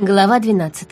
Глава 12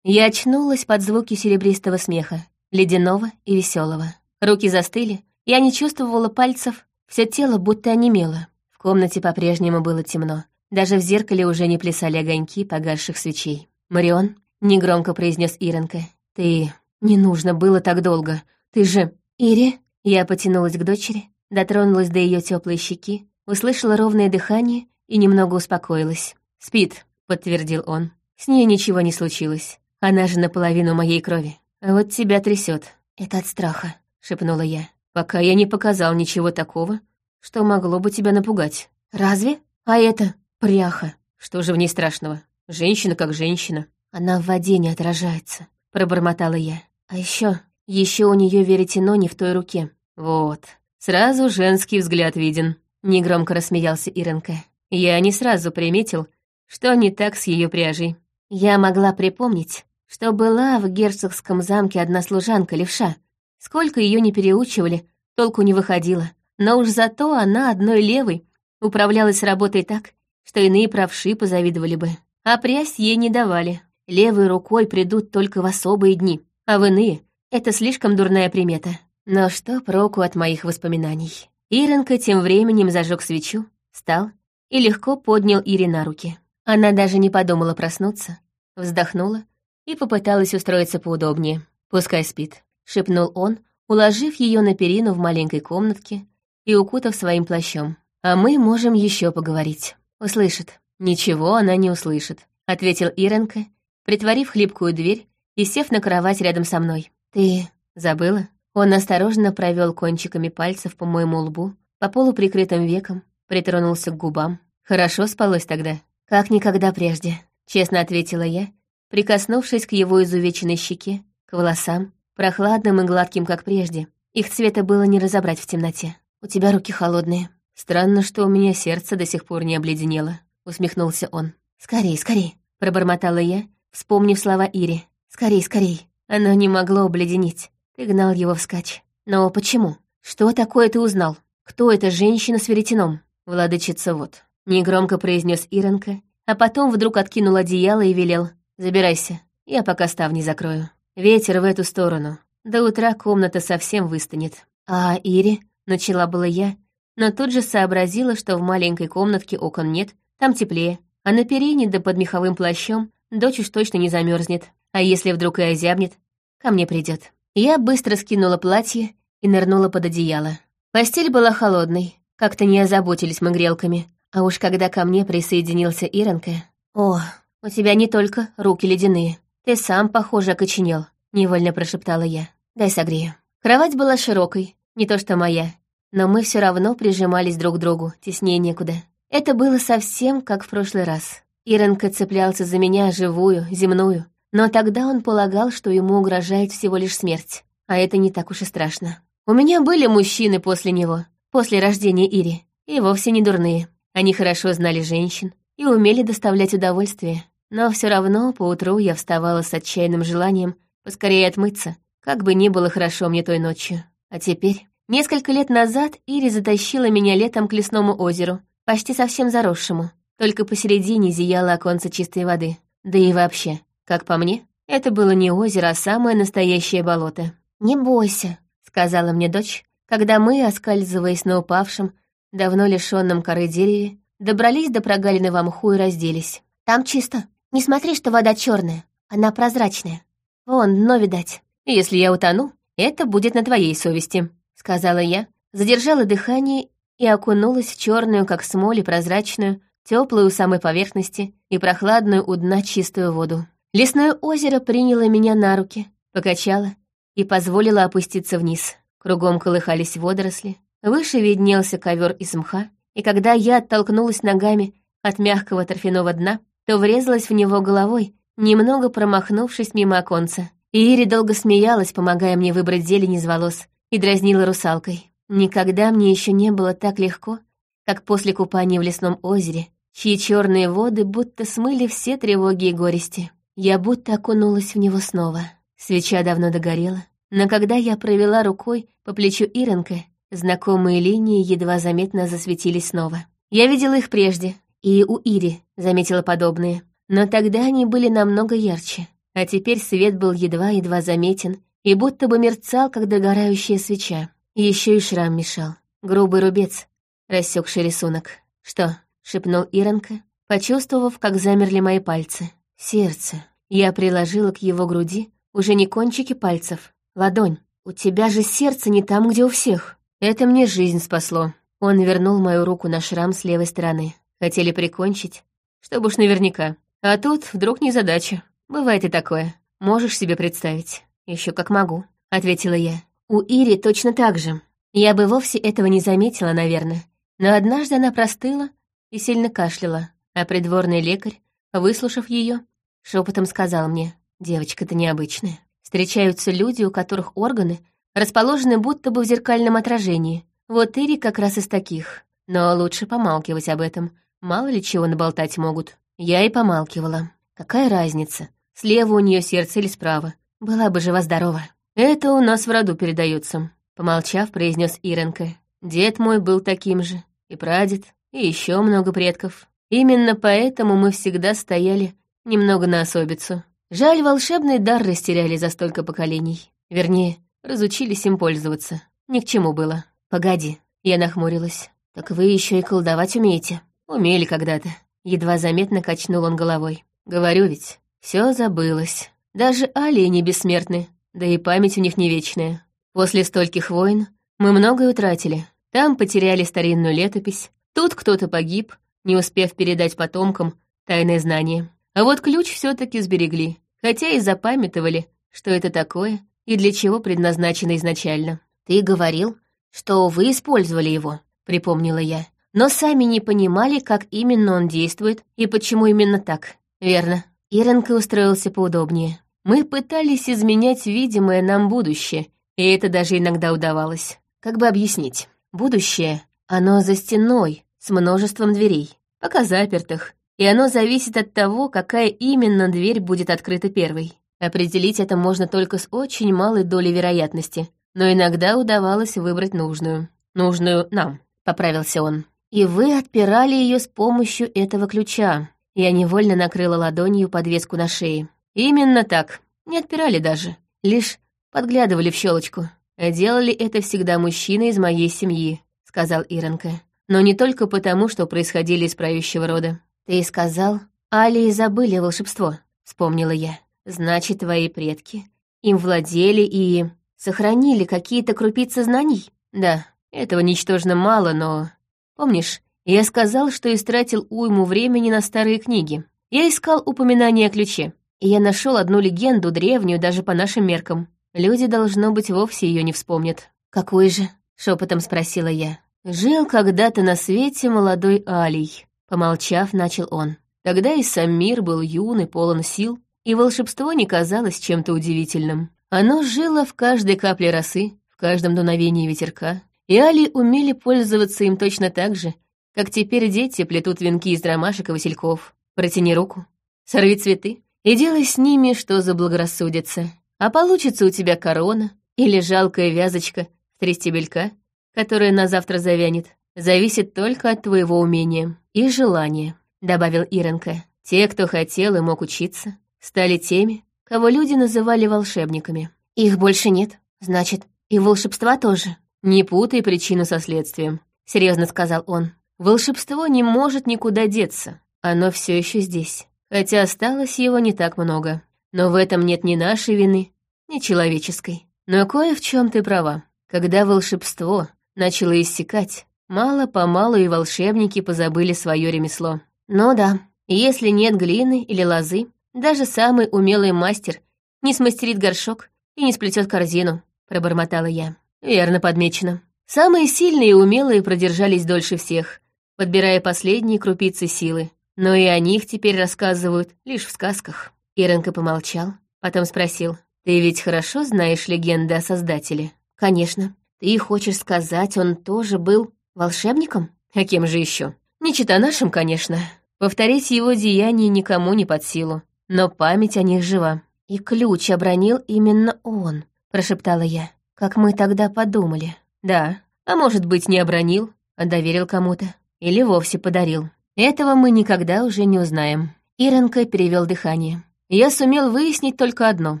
Я очнулась под звуки серебристого смеха, ледяного и веселого. Руки застыли, я не чувствовала пальцев, все тело будто онемело. В комнате по-прежнему было темно. Даже в зеркале уже не плясали огоньки погасших свечей. «Марион», — негромко произнес Иренка, — «ты... не нужно было так долго. Ты же...» «Ири...» Я потянулась к дочери, дотронулась до ее теплой щеки, услышала ровное дыхание и немного успокоилась. «Спит», — подтвердил он. «С ней ничего не случилось. Она же наполовину моей крови. А вот тебя трясет. Это от страха», — шепнула я. «Пока я не показал ничего такого, что могло бы тебя напугать». «Разве? А это пряха. Что же в ней страшного? Женщина как женщина». «Она в воде не отражается», — пробормотала я. «А еще, еще у нее веретено не в той руке». «Вот, сразу женский взгляд виден», — негромко рассмеялся Иренка. «Я не сразу приметил, что не так с ее пряжей. Я могла припомнить, что была в герцогском замке одна служанка левша. Сколько ее не переучивали, толку не выходило. Но уж зато она одной левой управлялась работой так, что иные правши позавидовали бы. А прясть ей не давали. Левой рукой придут только в особые дни, а в иные — это слишком дурная примета. Но что проку от моих воспоминаний? Иренка тем временем зажег свечу, встал и легко поднял Ире на руки. Она даже не подумала проснуться, вздохнула и попыталась устроиться поудобнее. «Пускай спит», — шепнул он, уложив ее на перину в маленькой комнатке и укутав своим плащом. «А мы можем еще поговорить. Услышит». «Ничего она не услышит», — ответил Иренка, притворив хлипкую дверь и сев на кровать рядом со мной. «Ты забыла?» Он осторожно провел кончиками пальцев по моему лбу, по полуприкрытым векам, притронулся к губам. «Хорошо спалось тогда?» «Как никогда прежде», — честно ответила я, прикоснувшись к его изувеченной щеке, к волосам, прохладным и гладким, как прежде. Их цвета было не разобрать в темноте. «У тебя руки холодные». «Странно, что у меня сердце до сих пор не обледенело», — усмехнулся он. «Скорей, скорей», — пробормотала я, вспомнив слова Ири. «Скорей, скорей». Оно не могло обледенить. Ты гнал его вскачь. Но почему? Что такое ты узнал? Кто эта женщина с веретеном? Владычица вот. Негромко произнес Иронка, а потом вдруг откинул одеяло и велел. «Забирайся, я пока ставни закрою. Ветер в эту сторону. До утра комната совсем выстанет». «А Ири?» — начала была я, но тут же сообразила, что в маленькой комнатке окон нет, там теплее, а на перине да под меховым плащом дочь уж точно не замерзнет, а если вдруг и озябнет, ко мне придет. Я быстро скинула платье и нырнула под одеяло. Постель была холодной, как-то не озаботились мы грелками, а уж когда ко мне присоединился Иронка... «О, у тебя не только руки ледяные. Ты сам, похоже, окоченел», — невольно прошептала я. «Дай согрею». Кровать была широкой, не то что моя, но мы все равно прижимались друг к другу, теснее некуда. Это было совсем как в прошлый раз. Иронка цеплялся за меня живую, земную, но тогда он полагал, что ему угрожает всего лишь смерть, а это не так уж и страшно. У меня были мужчины после него, после рождения Ири, и вовсе не дурные. Они хорошо знали женщин и умели доставлять удовольствие. Но все равно поутру я вставала с отчаянным желанием поскорее отмыться, как бы ни было хорошо мне той ночью. А теперь, несколько лет назад, Ири затащила меня летом к лесному озеру, почти совсем заросшему. Только посередине зияло оконце чистой воды. Да и вообще, как по мне, это было не озеро, а самое настоящее болото. «Не бойся», — сказала мне дочь, когда мы, оскальзываясь на упавшем, давно лишенном коры дереве, добрались до прогалины в мху и разделись. «Там чисто. Не смотри, что вода черная. Она прозрачная. Вон, дно видать. Если я утону, это будет на твоей совести», — сказала я, задержала дыхание и окунулась в черную, как смоль, прозрачную, теплую у самой поверхности и прохладную у дна чистую воду. Лесное озеро приняло меня на руки, покачало и позволило опуститься вниз. Кругом колыхались водоросли, Выше виднелся ковер из мха, и когда я оттолкнулась ногами от мягкого торфяного дна, то врезалась в него головой, немного промахнувшись мимо оконца. Ири долго смеялась, помогая мне выбрать зелень из волос, и дразнила русалкой. Никогда мне еще не было так легко, как после купания в лесном озере, чьи черные воды будто смыли все тревоги и горести. Я будто окунулась в него снова. Свеча давно догорела, но когда я провела рукой по плечу Иренка, Знакомые линии едва заметно засветились снова. Я видела их прежде, И у Ири заметила подобные. Но тогда они были намного ярче. А теперь свет был едва-едва заметен и будто бы мерцал, как догорающая свеча. Еще и шрам мешал. Грубый рубец, рассекший рисунок. «Что?» — шепнул Иронка, почувствовав, как замерли мои пальцы. «Сердце». Я приложила к его груди уже не кончики пальцев, ладонь. «У тебя же сердце не там, где у всех». Это мне жизнь спасло. Он вернул мою руку на шрам с левой стороны. Хотели прикончить, чтобы уж наверняка. А тут вдруг незадача. Бывает и такое. Можешь себе представить? Еще как могу, ответила я. У Ири точно так же. Я бы вовсе этого не заметила, наверное. Но однажды она простыла и сильно кашляла, а придворный лекарь, выслушав ее, шепотом сказал мне, девочка-то необычная. Встречаются люди, у которых органы расположены будто бы в зеркальном отражении. Вот Ири как раз из таких. Но лучше помалкивать об этом. Мало ли чего наболтать могут. Я и помалкивала. Какая разница, слева у нее сердце или справа? Была бы жива-здорова. Это у нас в роду передается. Помолчав, произнес Иренка. Дед мой был таким же, и прадед, и еще много предков. Именно поэтому мы всегда стояли немного на особицу. Жаль, волшебный дар растеряли за столько поколений. Вернее, разучились им пользоваться. Ни к чему было. Погоди, я нахмурилась. Так вы еще и колдовать умеете? Умели когда-то. Едва заметно качнул он головой. Говорю ведь, все забылось. Даже не бессмертны, да и память у них не вечная. После стольких войн мы многое утратили. Там потеряли старинную летопись, тут кто-то погиб, не успев передать потомкам тайное знание. А вот ключ все таки сберегли, хотя и запамятовали, что это такое и для чего предназначено изначально. «Ты говорил, что вы использовали его», — припомнила я. «Но сами не понимали, как именно он действует и почему именно так». «Верно». Иренка устроился поудобнее. «Мы пытались изменять видимое нам будущее, и это даже иногда удавалось. Как бы объяснить? Будущее, оно за стеной, с множеством дверей, пока запертых, и оно зависит от того, какая именно дверь будет открыта первой. Определить это можно только с очень малой долей вероятности, но иногда удавалось выбрать нужную. Нужную нам, поправился он. И вы отпирали ее с помощью этого ключа. Я невольно накрыла ладонью подвеску на шее. Именно так. Не отпирали даже. Лишь подглядывали в щелочку. Делали это всегда мужчины из моей семьи, сказал Иронка. Но не только потому, что происходили из правящего рода. Ты сказал, Алии забыли волшебство, вспомнила я. Значит, твои предки им владели и сохранили какие-то крупицы знаний? Да, этого ничтожно мало, но... Помнишь, я сказал, что истратил уйму времени на старые книги. Я искал упоминания о ключе, и я нашел одну легенду, древнюю даже по нашим меркам. Люди, должно быть, вовсе ее не вспомнят. «Какой же?» — шепотом спросила я. «Жил когда-то на свете молодой Алий», — помолчав, начал он. Тогда и сам мир был юн и полон сил, и волшебство не казалось чем-то удивительным. Оно жило в каждой капле росы, в каждом дуновении ветерка, и Али умели пользоваться им точно так же, как теперь дети плетут венки из ромашек и васильков. Протяни руку, сорви цветы и делай с ними, что заблагорассудится. А получится у тебя корона или жалкая вязочка в три стебелька, которая на завтра завянет, зависит только от твоего умения и желания», — добавил Иренка. «Те, кто хотел и мог учиться, стали теми, кого люди называли волшебниками. Их больше нет, значит, и волшебства тоже. Не путай причину со следствием, серьезно сказал он. Волшебство не может никуда деться, оно все еще здесь, хотя осталось его не так много. Но в этом нет ни нашей вины, ни человеческой. Но кое в чем ты права. Когда волшебство начало иссякать, мало-помалу и волшебники позабыли свое ремесло. Ну да, если нет глины или лозы, даже самый умелый мастер не смастерит горшок и не сплетет корзину, пробормотала я. Верно подмечено. Самые сильные и умелые продержались дольше всех, подбирая последние крупицы силы. Но и о них теперь рассказывают лишь в сказках. Иренка помолчал, потом спросил. «Ты ведь хорошо знаешь легенды о Создателе?» «Конечно. Ты хочешь сказать, он тоже был волшебником?» «А кем же еще? Не чита нашим, конечно. Повторить его деяния никому не под силу но память о них жива. «И ключ обронил именно он», — прошептала я, как мы тогда подумали. «Да, а может быть, не обронил, а доверил кому-то. Или вовсе подарил. Этого мы никогда уже не узнаем. Иронка перевел дыхание. Я сумел выяснить только одно.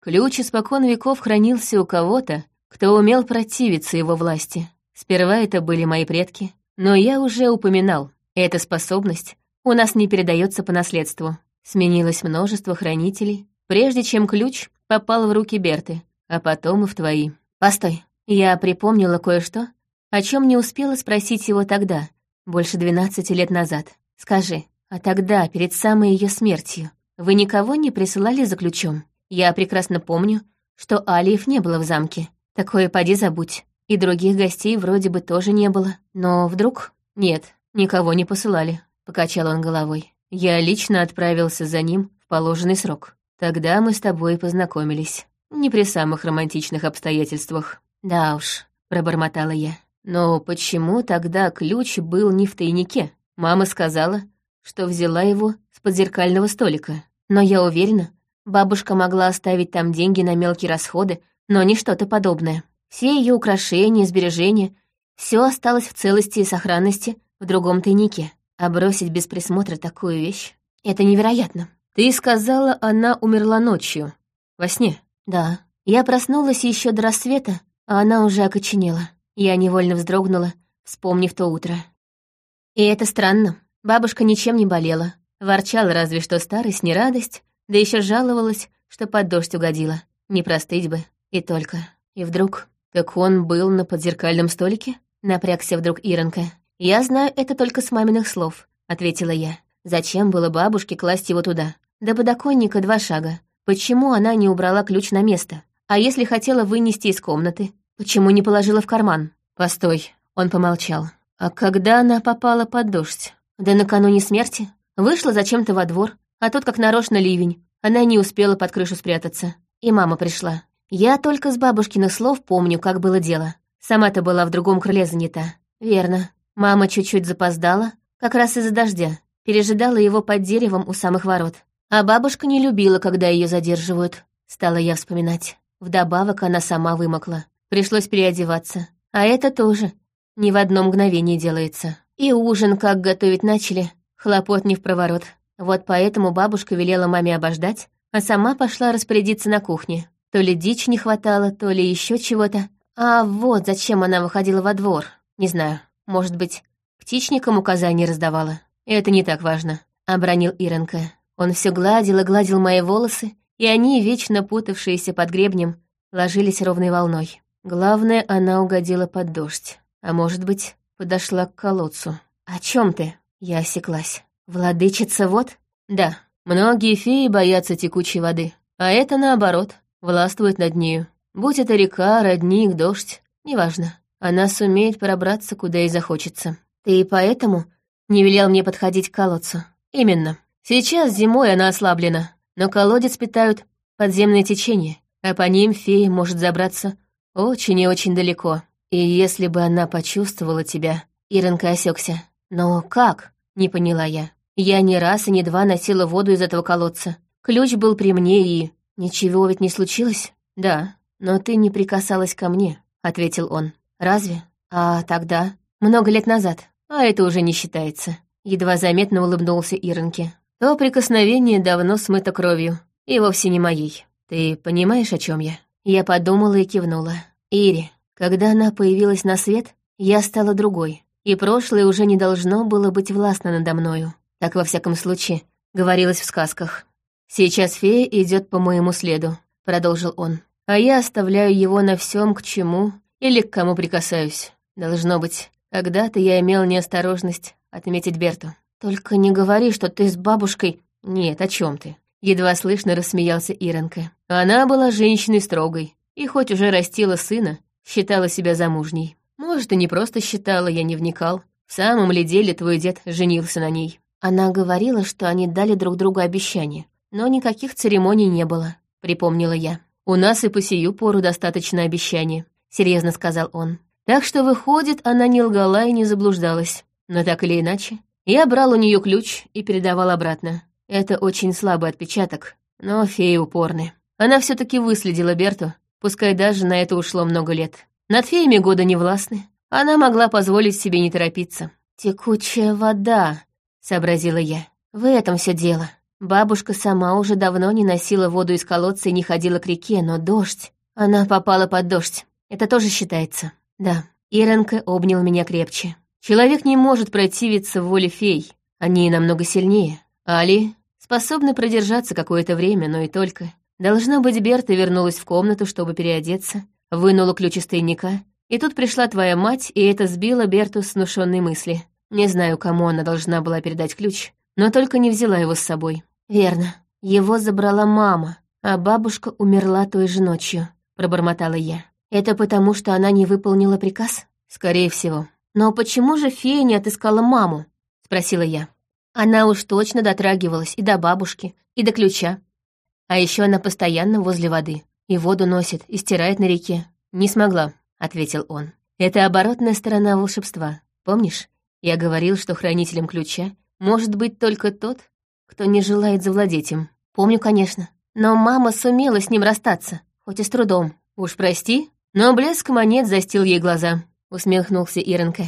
Ключ испокон веков хранился у кого-то, кто умел противиться его власти. Сперва это были мои предки, но я уже упоминал, эта способность у нас не передается по наследству. Сменилось множество хранителей, прежде чем ключ попал в руки Берты, а потом и в твои. Постой, я припомнила кое-что, о чем не успела спросить его тогда, больше двенадцати лет назад. Скажи, а тогда, перед самой ее смертью, вы никого не присылали за ключом? Я прекрасно помню, что Алиев не было в замке. Такое поди забудь. И других гостей вроде бы тоже не было. Но вдруг... Нет, никого не посылали, — покачал он головой. Я лично отправился за ним в положенный срок. Тогда мы с тобой познакомились. Не при самых романтичных обстоятельствах. Да уж, пробормотала я. Но почему тогда ключ был не в тайнике? Мама сказала, что взяла его с подзеркального столика. Но я уверена, бабушка могла оставить там деньги на мелкие расходы, но не что-то подобное. Все ее украшения, сбережения, все осталось в целости и сохранности в другом тайнике. А бросить без присмотра такую вещь — это невероятно. Ты сказала, она умерла ночью. Во сне? Да. Я проснулась еще до рассвета, а она уже окоченела. Я невольно вздрогнула, вспомнив то утро. И это странно. Бабушка ничем не болела. Ворчала разве что старость, не радость, да еще жаловалась, что под дождь угодила. Не простыть бы. И только. И вдруг «Так он был на подзеркальном столике?» — напрягся вдруг Иронка. «Я знаю это только с маминых слов», — ответила я. «Зачем было бабушке класть его туда? До подоконника два шага. Почему она не убрала ключ на место? А если хотела вынести из комнаты, почему не положила в карман?» «Постой», — он помолчал. «А когда она попала под дождь? Да накануне смерти? Вышла зачем-то во двор, а тут как нарочно ливень. Она не успела под крышу спрятаться. И мама пришла. Я только с бабушкиных слов помню, как было дело. Сама-то была в другом крыле занята. Верно. Мама чуть-чуть запоздала, как раз из-за дождя. Пережидала его под деревом у самых ворот. А бабушка не любила, когда ее задерживают. Стала я вспоминать. Вдобавок она сама вымокла. Пришлось переодеваться. А это тоже не в одно мгновение делается. И ужин, как готовить начали, хлопот не в проворот. Вот поэтому бабушка велела маме обождать, а сама пошла распорядиться на кухне. То ли дичь не хватало, то ли еще чего-то. А вот зачем она выходила во двор. Не знаю, может быть, птичникам указания раздавала. Это не так важно, — обронил Иренка. Он все гладил и гладил мои волосы, и они, вечно путавшиеся под гребнем, ложились ровной волной. Главное, она угодила под дождь. А может быть, подошла к колодцу. «О чем ты?» Я осеклась. «Владычица вот?» «Да, многие феи боятся текучей воды, а это наоборот властвует над нею. Будь это река, родник, дождь, неважно. Она сумеет пробраться, куда ей захочется. Ты и поэтому не велел мне подходить к колодцу? Именно. Сейчас зимой она ослаблена, но колодец питают подземные течения, а по ним фея может забраться очень и очень далеко. И если бы она почувствовала тебя, Иронка осекся. Но как? Не поняла я. Я не раз и не два носила воду из этого колодца. Ключ был при мне и... «Ничего ведь не случилось?» «Да, но ты не прикасалась ко мне», — ответил он. «Разве? А тогда? Много лет назад. А это уже не считается». Едва заметно улыбнулся Иронке. «То прикосновение давно смыто кровью, и вовсе не моей. Ты понимаешь, о чем я?» Я подумала и кивнула. «Ири, когда она появилась на свет, я стала другой, и прошлое уже не должно было быть властно надо мною. Так, во всяком случае, говорилось в сказках. «Сейчас фея идет по моему следу», — продолжил он. «А я оставляю его на всем, к чему или к кому прикасаюсь. Должно быть, когда-то я имел неосторожность отметить Берту. Только не говори, что ты с бабушкой... Нет, о чем ты?» Едва слышно рассмеялся Иронка. Она была женщиной строгой, и хоть уже растила сына, считала себя замужней. Может, и не просто считала, я не вникал. В самом ли деле твой дед женился на ней? Она говорила, что они дали друг другу обещание. Но никаких церемоний не было, припомнила я. У нас и по сию пору достаточно обещаний, серьезно сказал он. Так что, выходит, она не лгала и не заблуждалась. Но так или иначе, я брал у нее ключ и передавал обратно. Это очень слабый отпечаток, но феи упорны. Она все таки выследила Берту, пускай даже на это ушло много лет. Над феями года не властны. Она могла позволить себе не торопиться. «Текучая вода», сообразила я. В этом все дело. Бабушка сама уже давно не носила воду из колодца и не ходила к реке, но дождь... Она попала под дождь. Это тоже считается. Да. Иренка обнял меня крепче. Человек не может противиться воле фей. Они намного сильнее. Али способны продержаться какое-то время, но и только. Должна быть, Берта вернулась в комнату, чтобы переодеться, вынула ключ из тайника, и тут пришла твоя мать, и это сбило Берту с внушенной мысли. Не знаю, кому она должна была передать ключ, но только не взяла его с собой. Верно, его забрала мама, а бабушка умерла той же ночью, пробормотала я. Это потому, что она не выполнила приказ? Скорее всего. Но почему же фея не отыскала маму? Спросила я. Она уж точно дотрагивалась и до бабушки, и до ключа. А еще она постоянно возле воды. И воду носит, и стирает на реке. Не смогла, ответил он. Это оборотная сторона волшебства. Помнишь? Я говорил, что хранителем ключа может быть только тот, кто не желает завладеть им. Помню, конечно. Но мама сумела с ним расстаться, хоть и с трудом. Уж прости, но блеск монет застил ей глаза, усмехнулся Иренка.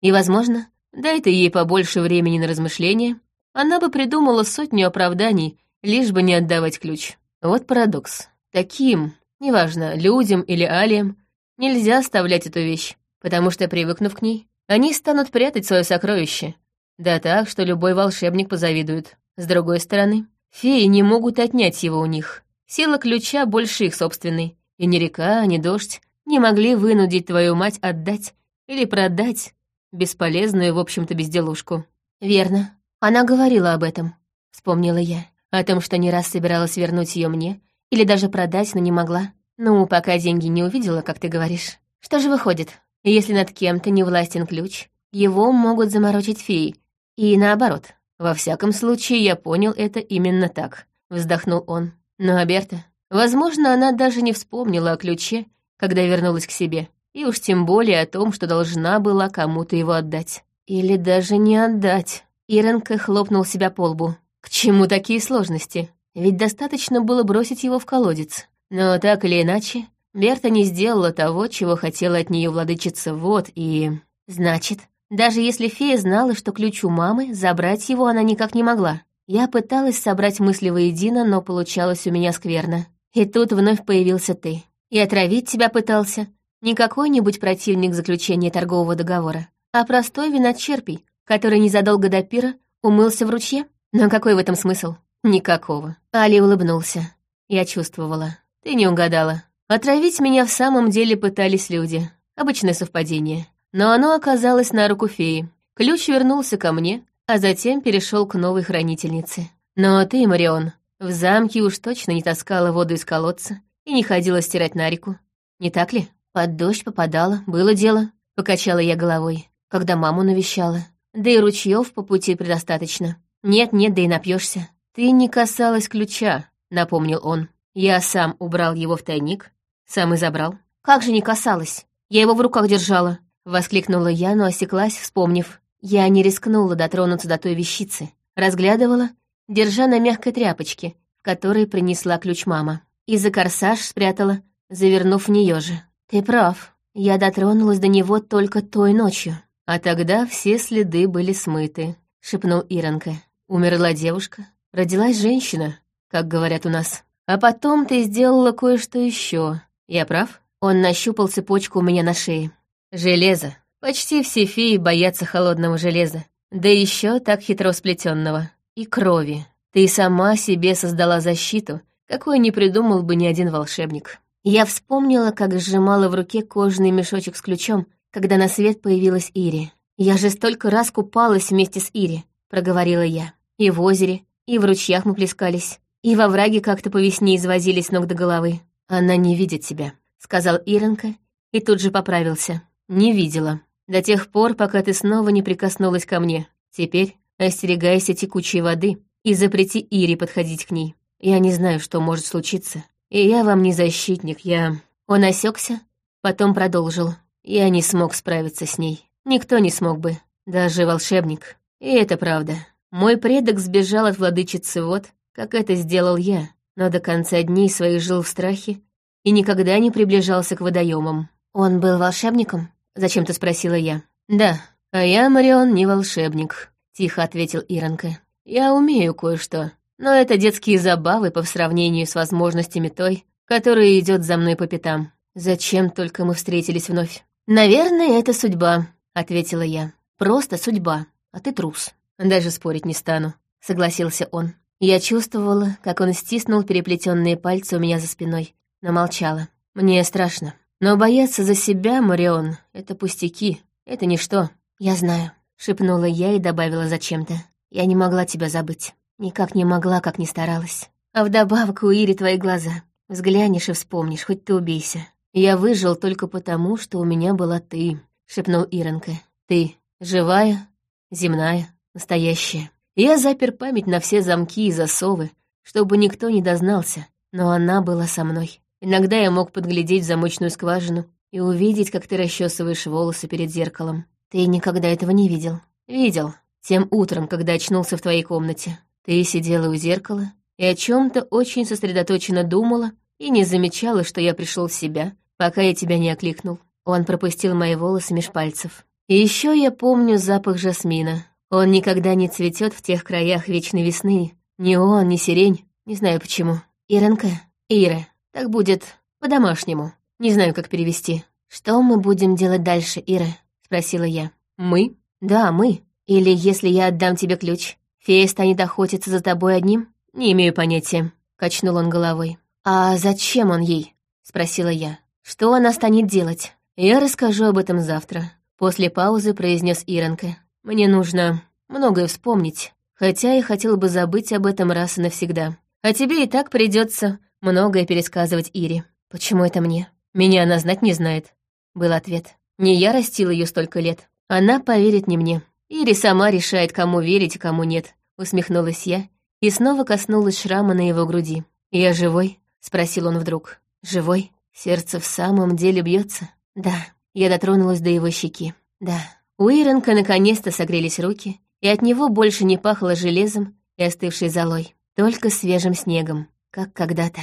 И, возможно, дай ты ей побольше времени на размышления, она бы придумала сотню оправданий, лишь бы не отдавать ключ. Вот парадокс. Таким, неважно, людям или алиям, нельзя оставлять эту вещь, потому что, привыкнув к ней, они станут прятать свое сокровище. Да так, что любой волшебник позавидует. С другой стороны, феи не могут отнять его у них. Сила ключа больше их собственной, и ни река, ни дождь не могли вынудить твою мать отдать или продать бесполезную, в общем-то, безделушку. Верно, она говорила об этом, вспомнила я. О том, что не раз собиралась вернуть ее мне, или даже продать, но не могла. Ну, пока деньги не увидела, как ты говоришь. Что же выходит? Если над кем-то не властен ключ, его могут заморочить феи. И наоборот. Во всяком случае, я понял это именно так. Вздохнул он. Но Аберта, возможно, она даже не вспомнила о ключе, когда вернулась к себе. И уж тем более о том, что должна была кому-то его отдать. Или даже не отдать. Иренка хлопнул себя по лбу. К чему такие сложности? Ведь достаточно было бросить его в колодец. Но так или иначе, Берта не сделала того, чего хотела от нее владычица вот, и... Значит, даже если фея знала, что ключ у мамы, забрать его она никак не могла. Я пыталась собрать мысли воедино, но получалось у меня скверно. И тут вновь появился ты. И отравить тебя пытался. Не какой-нибудь противник заключения торгового договора, а простой виночерпий, который незадолго до пира умылся в ручье. Но какой в этом смысл? Никакого. Али улыбнулся. Я чувствовала. Ты не угадала. Отравить меня в самом деле пытались люди. Обычное совпадение. Но оно оказалось на руку феи. Ключ вернулся ко мне, а затем перешел к новой хранительнице. Но ты, Марион, в замке уж точно не таскала воду из колодца и не ходила стирать на реку. Не так ли? Под дождь попадала, было дело. Покачала я головой, когда маму навещала. Да и ручьев по пути предостаточно. Нет-нет, да и напьешься. Ты не касалась ключа, напомнил он. Я сам убрал его в тайник, сам и забрал. Как же не касалась? Я его в руках держала. Воскликнула я, но осеклась, вспомнив. Я не рискнула дотронуться до той вещицы. Разглядывала, держа на мягкой тряпочке, в которой принесла ключ мама. И за корсаж спрятала, завернув в нее же. Ты прав. Я дотронулась до него только той ночью. А тогда все следы были смыты, шепнул Иронка. Умерла девушка, родилась женщина, как говорят у нас. А потом ты сделала кое-что еще. Я прав? Он нащупал цепочку у меня на шее. Железо. Почти все феи боятся холодного железа. Да еще так хитро сплетенного. И крови. Ты сама себе создала защиту, какой не придумал бы ни один волшебник. Я вспомнила, как сжимала в руке кожаный мешочек с ключом, когда на свет появилась Ири. «Я же столько раз купалась вместе с Ири», — проговорила я. «И в озере, и в ручьях мы плескались, и во враге как-то по весне извозились ног до головы. «Она не видит тебя», — сказал Иренка и тут же поправился. «Не видела. До тех пор, пока ты снова не прикоснулась ко мне. Теперь остерегайся текучей воды и запрети Ире подходить к ней. Я не знаю, что может случиться. И я вам не защитник, я...» Он осекся, потом продолжил. «Я не смог справиться с ней. Никто не смог бы. Даже волшебник. И это правда. Мой предок сбежал от владычицы вот, как это сделал я но до конца дней своих жил в страхе и никогда не приближался к водоемам. «Он был волшебником?» — зачем-то спросила я. «Да, а я, Марион, не волшебник», — тихо ответил Иронка. «Я умею кое-что, но это детские забавы по сравнению с возможностями той, которая идет за мной по пятам. Зачем только мы встретились вновь?» «Наверное, это судьба», — ответила я. «Просто судьба, а ты трус. Даже спорить не стану», — согласился он. Я чувствовала, как он стиснул переплетенные пальцы у меня за спиной, но молчала. «Мне страшно. Но бояться за себя, Марион, это пустяки, это ничто. Я знаю», — шепнула я и добавила зачем-то. «Я не могла тебя забыть. Никак не могла, как не старалась. А вдобавок у Ири твои глаза. Взглянешь и вспомнишь, хоть ты убейся. Я выжил только потому, что у меня была ты», — шепнул Иронка. «Ты живая, земная, настоящая. Я запер память на все замки и засовы, чтобы никто не дознался, но она была со мной. Иногда я мог подглядеть в замочную скважину и увидеть, как ты расчесываешь волосы перед зеркалом. Ты никогда этого не видел. Видел. Тем утром, когда очнулся в твоей комнате. Ты сидела у зеркала и о чем то очень сосредоточенно думала и не замечала, что я пришел в себя, пока я тебя не окликнул. Он пропустил мои волосы меж пальцев. И еще я помню запах жасмина. Он никогда не цветет в тех краях вечной весны. Ни он, ни сирень. Не знаю почему. Иронка? Ира. Так будет по-домашнему. Не знаю, как перевести. Что мы будем делать дальше, Ира? Спросила я. Мы? Да, мы. Или если я отдам тебе ключ, фея станет охотиться за тобой одним? Не имею понятия. Качнул он головой. А зачем он ей? Спросила я. Что она станет делать? Я расскажу об этом завтра. После паузы произнес Иронка. Мне нужно многое вспомнить, хотя я хотел бы забыть об этом раз и навсегда. А тебе и так придется многое пересказывать Ире. Почему это мне? Меня она знать не знает, был ответ. Не я растил ее столько лет. Она поверит не мне. Ири сама решает, кому верить, а кому нет, усмехнулась я и снова коснулась шрама на его груди. «Я живой?» — спросил он вдруг. «Живой? Сердце в самом деле бьется? Да». Я дотронулась до его щеки. Да. У Иренка наконец-то согрелись руки, и от него больше не пахло железом и остывшей золой, только свежим снегом, как когда-то.